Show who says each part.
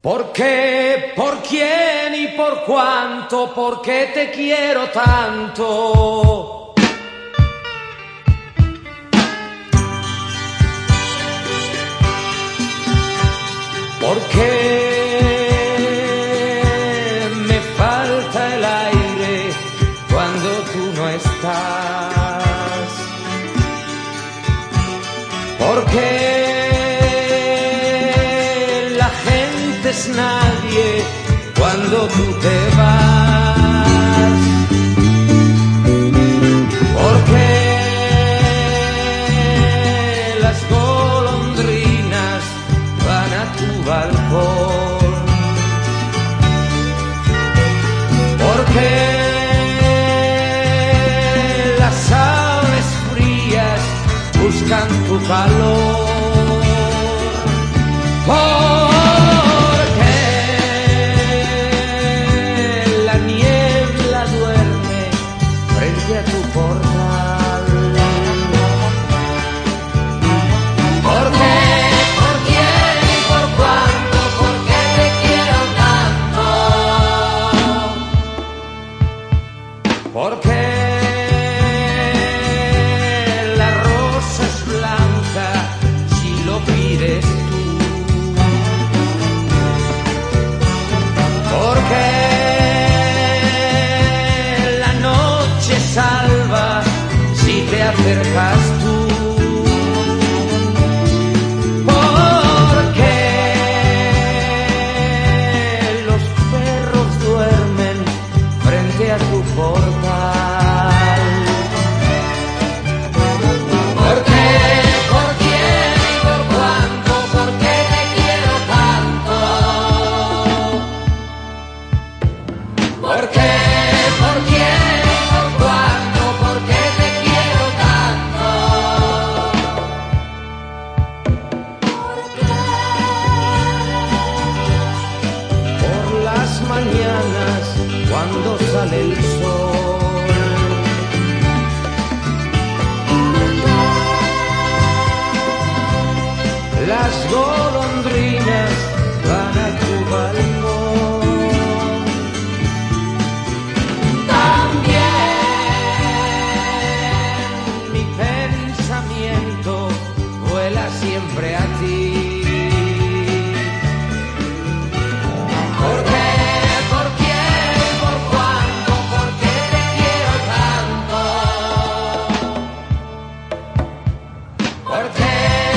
Speaker 1: ¿Por qué? ¿Por quién y por cuánto? ¿Por qué te quiero tanto? ¿Por qué me falta el aire cuando tú no estás? ¿Por qué nadie cuando tú te vas? ¿Por qué las golondrinas van a tu balcón? ¿Por qué las aves frías buscan tu calor? that little past yeah.